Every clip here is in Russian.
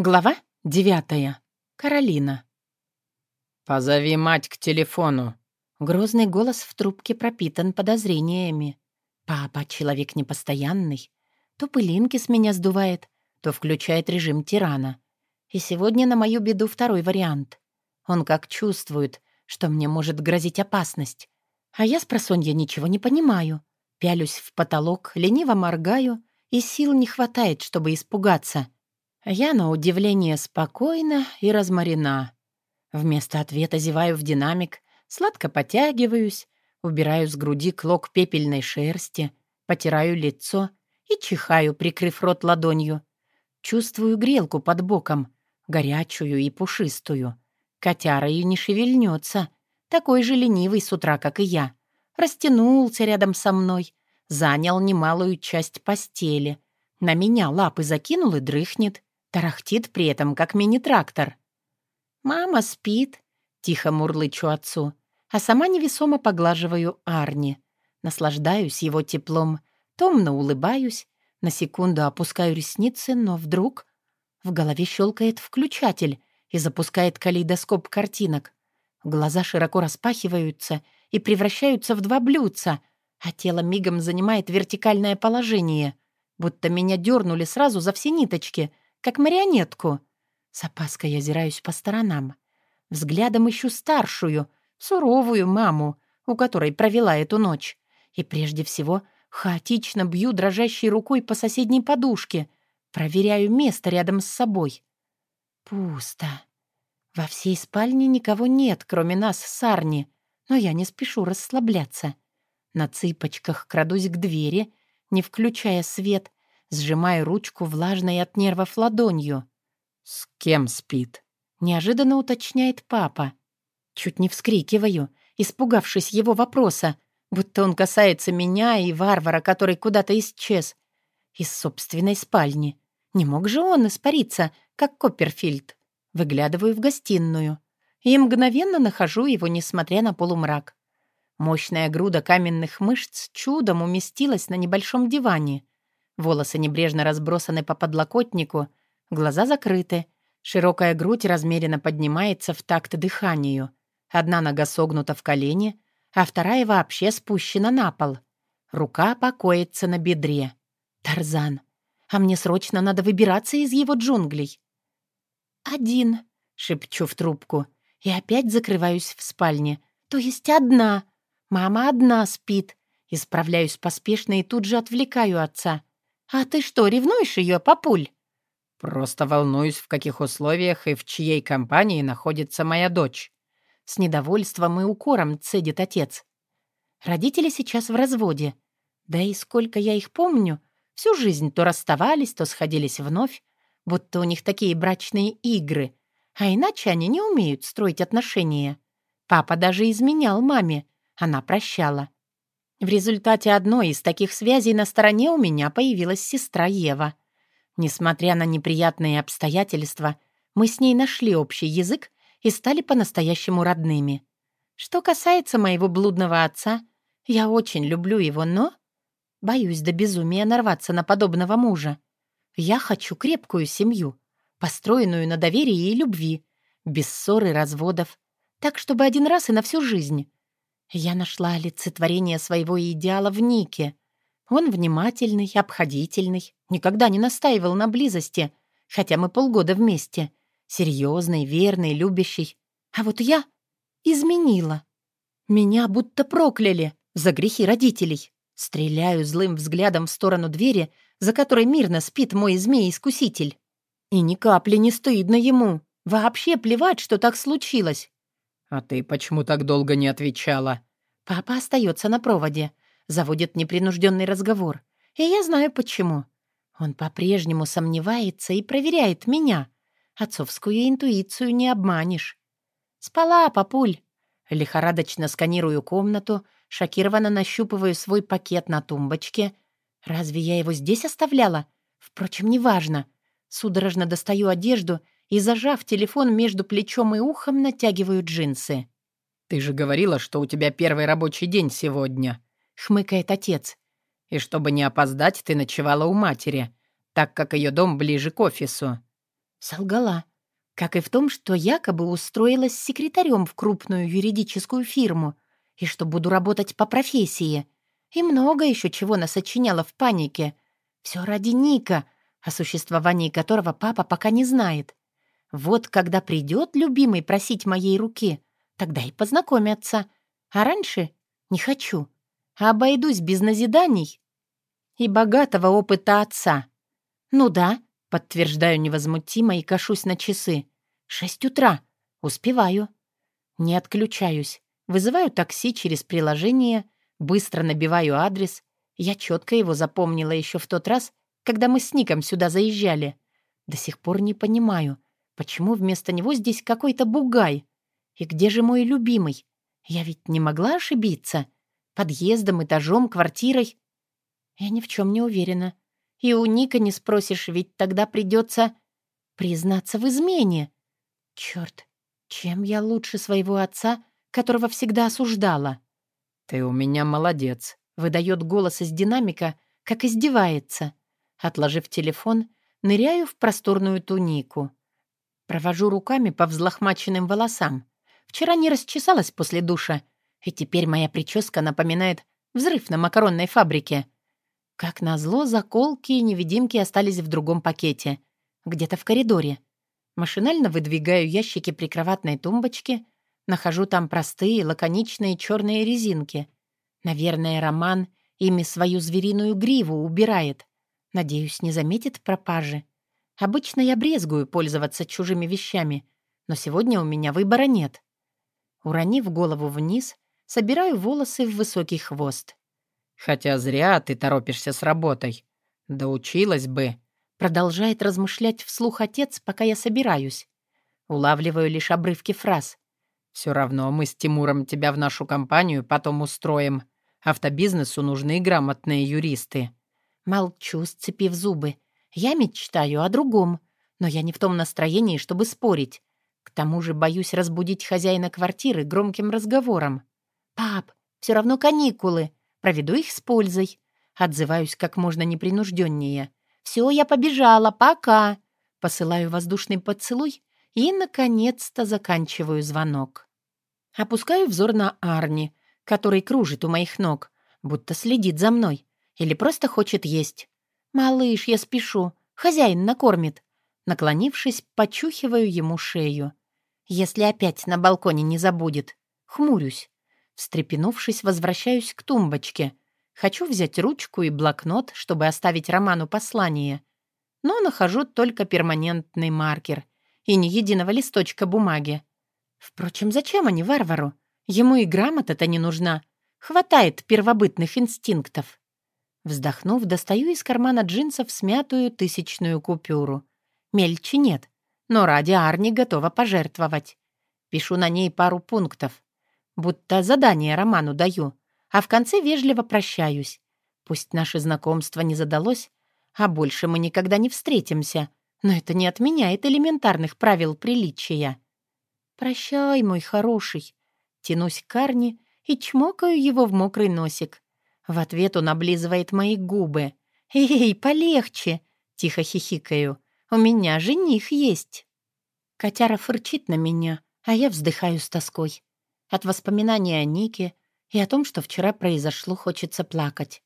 Глава девятая. Каролина. «Позови мать к телефону». Грозный голос в трубке пропитан подозрениями. Папа — человек непостоянный. То пылинки с меня сдувает, то включает режим тирана. И сегодня на мою беду второй вариант. Он как чувствует, что мне может грозить опасность. А я с просонья ничего не понимаю. Пялюсь в потолок, лениво моргаю, и сил не хватает, чтобы испугаться — я, на удивление, спокойна и разморена. Вместо ответа зеваю в динамик, сладко потягиваюсь, убираю с груди клок пепельной шерсти, потираю лицо и чихаю, прикрыв рот ладонью. Чувствую грелку под боком, горячую и пушистую. Котяра и не шевельнется, такой же ленивый с утра, как и я. Растянулся рядом со мной, занял немалую часть постели. На меня лапы закинул и дрыхнет. Тарахтит при этом, как мини-трактор. «Мама спит», — тихо мурлычу отцу, а сама невесомо поглаживаю Арни. Наслаждаюсь его теплом, томно улыбаюсь, на секунду опускаю ресницы, но вдруг в голове щелкает включатель и запускает калейдоскоп картинок. Глаза широко распахиваются и превращаются в два блюдца, а тело мигом занимает вертикальное положение, будто меня дернули сразу за все ниточки — как марионетку. С опаской озираюсь по сторонам. Взглядом ищу старшую, суровую маму, у которой провела эту ночь. И прежде всего хаотично бью дрожащей рукой по соседней подушке, проверяю место рядом с собой. Пусто. Во всей спальне никого нет, кроме нас с Арни, но я не спешу расслабляться. На цыпочках крадусь к двери, не включая свет, сжимая ручку влажной от нервов ладонью. «С кем спит?» — неожиданно уточняет папа. Чуть не вскрикиваю, испугавшись его вопроса, будто он касается меня и варвара, который куда-то исчез. Из собственной спальни. Не мог же он испариться, как Копперфильд. Выглядываю в гостиную и мгновенно нахожу его, несмотря на полумрак. Мощная груда каменных мышц чудом уместилась на небольшом диване. Волосы небрежно разбросаны по подлокотнику, глаза закрыты, широкая грудь размеренно поднимается в такт дыханию. Одна нога согнута в колени, а вторая вообще спущена на пол. Рука покоится на бедре. Тарзан. А мне срочно надо выбираться из его джунглей. «Один», — шепчу в трубку, и опять закрываюсь в спальне. «То есть одна. Мама одна спит». Исправляюсь поспешно и тут же отвлекаю отца. «А ты что, ревнуешь ее, папуль?» «Просто волнуюсь, в каких условиях и в чьей компании находится моя дочь». С недовольством и укором цедит отец. Родители сейчас в разводе. Да и сколько я их помню, всю жизнь то расставались, то сходились вновь, будто у них такие брачные игры. А иначе они не умеют строить отношения. Папа даже изменял маме, она прощала. В результате одной из таких связей на стороне у меня появилась сестра Ева. Несмотря на неприятные обстоятельства, мы с ней нашли общий язык и стали по-настоящему родными. Что касается моего блудного отца, я очень люблю его, но... Боюсь до безумия нарваться на подобного мужа. Я хочу крепкую семью, построенную на доверии и любви, без ссор и разводов, так, чтобы один раз и на всю жизнь. Я нашла олицетворение своего идеала в Нике. Он внимательный, обходительный, никогда не настаивал на близости, хотя мы полгода вместе. Серьезный, верный, любящий. А вот я изменила. Меня будто прокляли за грехи родителей. Стреляю злым взглядом в сторону двери, за которой мирно спит мой змей-искуситель. И ни капли не стыдно ему. Вообще плевать, что так случилось. «А ты почему так долго не отвечала?» Папа остается на проводе, заводит непринужденный разговор. И я знаю почему. Он по-прежнему сомневается и проверяет меня. Отцовскую интуицию не обманешь. «Спала, папуль!» Лихорадочно сканирую комнату, шокированно нащупываю свой пакет на тумбочке. Разве я его здесь оставляла? Впрочем, неважно. Судорожно достаю одежду и, зажав телефон между плечом и ухом, натягиваю джинсы. «Ты же говорила, что у тебя первый рабочий день сегодня», — хмыкает отец. «И чтобы не опоздать, ты ночевала у матери, так как ее дом ближе к офису». Солгала. Как и в том, что якобы устроилась секретарем в крупную юридическую фирму и что буду работать по профессии. И много еще чего насочиняла в панике. Все ради Ника, о существовании которого папа пока не знает. Вот когда придет любимый просить моей руки, тогда и познакомятся. А раньше не хочу. Обойдусь без назиданий и богатого опыта отца. Ну да, подтверждаю невозмутимо и кашусь на часы. Шесть утра. Успеваю. Не отключаюсь. Вызываю такси через приложение, быстро набиваю адрес. Я четко его запомнила еще в тот раз, когда мы с Ником сюда заезжали. До сих пор не понимаю, почему вместо него здесь какой-то бугай. И где же мой любимый? Я ведь не могла ошибиться. Подъездом, этажом, квартирой. Я ни в чем не уверена. И у Ника не спросишь, ведь тогда придется признаться в измене. Черт, чем я лучше своего отца, которого всегда осуждала? «Ты у меня молодец», — выдает голос из динамика, как издевается. Отложив телефон, ныряю в просторную тунику. Провожу руками по взлохмаченным волосам. Вчера не расчесалась после душа, и теперь моя прическа напоминает взрыв на макаронной фабрике. Как назло, заколки и невидимки остались в другом пакете, где-то в коридоре. Машинально выдвигаю ящики прикроватной тумбочки, нахожу там простые, лаконичные черные резинки. Наверное, Роман ими свою звериную гриву убирает. Надеюсь, не заметит пропажи. Обычно я брезгую пользоваться чужими вещами, но сегодня у меня выбора нет. Уронив голову вниз, собираю волосы в высокий хвост. «Хотя зря ты торопишься с работой. Да училась бы», Продолжает размышлять вслух отец, пока я собираюсь. Улавливаю лишь обрывки фраз. «Все равно мы с Тимуром тебя в нашу компанию потом устроим. Автобизнесу нужны грамотные юристы». Молчу, сцепив зубы. Я мечтаю о другом, но я не в том настроении, чтобы спорить. К тому же боюсь разбудить хозяина квартиры громким разговором. «Пап, все равно каникулы. Проведу их с пользой». Отзываюсь как можно непринужденнее. «Все, я побежала, пока!» Посылаю воздушный поцелуй и, наконец-то, заканчиваю звонок. Опускаю взор на Арни, который кружит у моих ног, будто следит за мной или просто хочет есть. «Малыш, я спешу, хозяин накормит». Наклонившись, почухиваю ему шею. Если опять на балконе не забудет. Хмурюсь. Встрепенувшись, возвращаюсь к тумбочке — Хочу взять ручку и блокнот, чтобы оставить Роману послание. Но нахожу только перманентный маркер и ни единого листочка бумаги. Впрочем, зачем они варвару? Ему и грамота-то не нужна. Хватает первобытных инстинктов. Вздохнув, достаю из кармана джинсов смятую тысячную купюру. Мельче нет, но ради Арни готова пожертвовать. Пишу на ней пару пунктов. Будто задание Роману даю а в конце вежливо прощаюсь. Пусть наше знакомство не задалось, а больше мы никогда не встретимся, но это не отменяет элементарных правил приличия. «Прощай, мой хороший», тянусь к Арни и чмокаю его в мокрый носик. В ответ он облизывает мои губы. «Эй, полегче!» — тихо хихикаю. «У меня жених есть!» Котяра фырчит на меня, а я вздыхаю с тоской. От воспоминания о Нике, и о том, что вчера произошло, хочется плакать.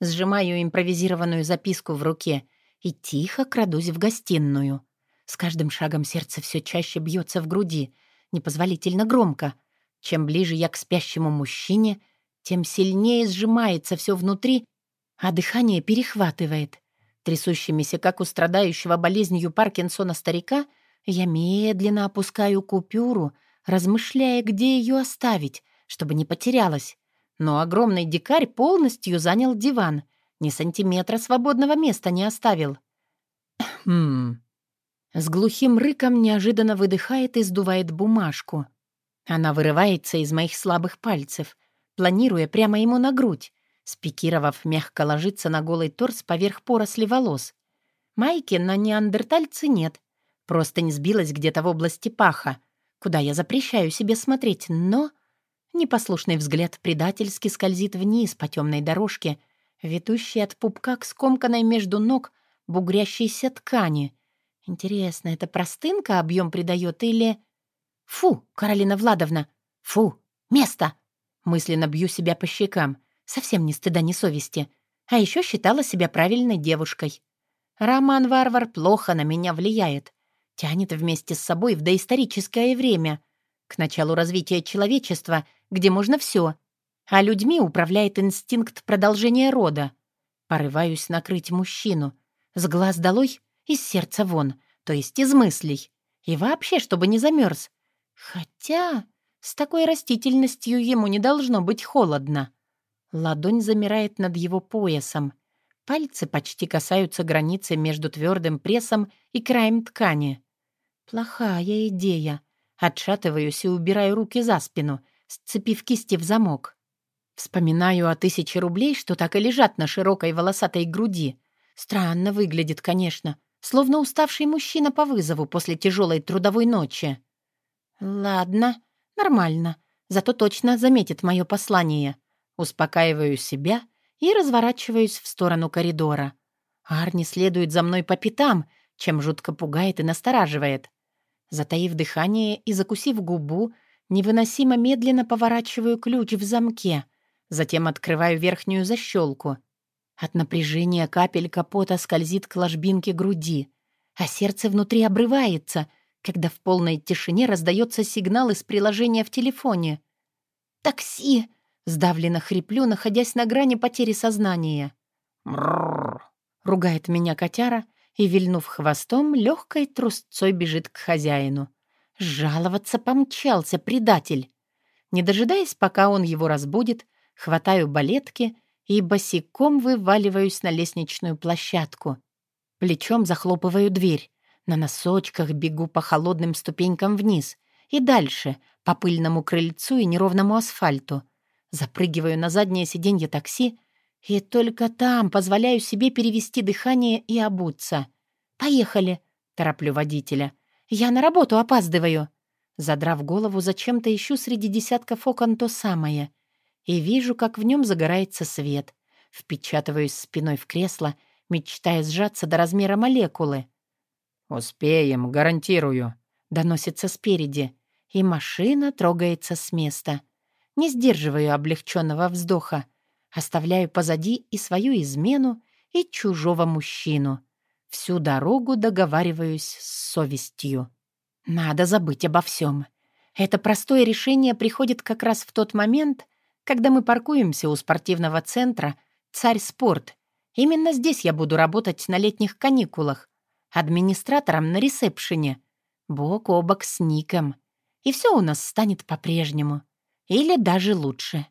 Сжимаю импровизированную записку в руке и тихо крадусь в гостиную. С каждым шагом сердце все чаще бьется в груди, непозволительно громко. Чем ближе я к спящему мужчине, тем сильнее сжимается все внутри, а дыхание перехватывает. Трясущимися, как у страдающего болезнью Паркинсона старика, я медленно опускаю купюру, размышляя, где ее оставить, чтобы не потерялась. Но огромный дикарь полностью занял диван, ни сантиметра свободного места не оставил. «Хм...» С глухим рыком неожиданно выдыхает и сдувает бумажку. Она вырывается из моих слабых пальцев, планируя прямо ему на грудь, спикировав, мягко ложится на голый торс поверх поросли волос. Майки на неандертальце нет, просто не сбилась где-то в области паха, куда я запрещаю себе смотреть, но Непослушный взгляд предательски скользит вниз по темной дорожке, ведущей от пупка к скомканной между ног бугрящейся ткани. Интересно, это простынка объем придает или... Фу, Каролина Владовна! Фу, место! Мысленно бью себя по щекам. Совсем ни стыда, ни совести. А еще считала себя правильной девушкой. Роман-варвар плохо на меня влияет. Тянет вместе с собой в доисторическое время. К началу развития человечества, где можно все. А людьми управляет инстинкт продолжения рода. Порываюсь накрыть мужчину. С глаз долой, из сердца вон, то есть из мыслей. И вообще, чтобы не замерз. Хотя с такой растительностью ему не должно быть холодно. Ладонь замирает над его поясом. Пальцы почти касаются границы между твердым прессом и краем ткани. Плохая идея. Отшатываюсь и убираю руки за спину, сцепив кисти в замок. Вспоминаю о тысяче рублей, что так и лежат на широкой волосатой груди. Странно выглядит, конечно, словно уставший мужчина по вызову после тяжелой трудовой ночи. Ладно, нормально, зато точно заметит мое послание. Успокаиваю себя и разворачиваюсь в сторону коридора. Арни следует за мной по пятам, чем жутко пугает и настораживает. Затаив дыхание и закусив губу, невыносимо медленно поворачиваю ключ в замке, затем открываю верхнюю защелку. От напряжения капель капота скользит к ложбинке груди, а сердце внутри обрывается, когда в полной тишине раздается сигнал из приложения в телефоне. «Такси!» Сдавленно хриплю, находясь на грани потери сознания. «Мрррр!» — ругает меня котяра и, вильнув хвостом, легкой трусцой бежит к хозяину. Жаловаться помчался предатель. Не дожидаясь, пока он его разбудит, хватаю балетки и босиком вываливаюсь на лестничную площадку. Плечом захлопываю дверь. На носочках бегу по холодным ступенькам вниз и дальше, по пыльному крыльцу и неровному асфальту — Запрыгиваю на заднее сиденье такси и только там позволяю себе перевести дыхание и обуться. «Поехали!» — тороплю водителя. «Я на работу опаздываю!» Задрав голову, зачем-то ищу среди десятков окон то самое. И вижу, как в нем загорается свет. Впечатываюсь спиной в кресло, мечтая сжаться до размера молекулы. «Успеем, гарантирую», — доносится спереди, и машина трогается с места — не сдерживаю облегченного вздоха. Оставляю позади и свою измену, и чужого мужчину. Всю дорогу договариваюсь с совестью. Надо забыть обо всем. Это простое решение приходит как раз в тот момент, когда мы паркуемся у спортивного центра «Царь спорт». Именно здесь я буду работать на летних каникулах, администратором на ресепшене, бок о бок с Ником. И все у нас станет по-прежнему. Или даже лучше.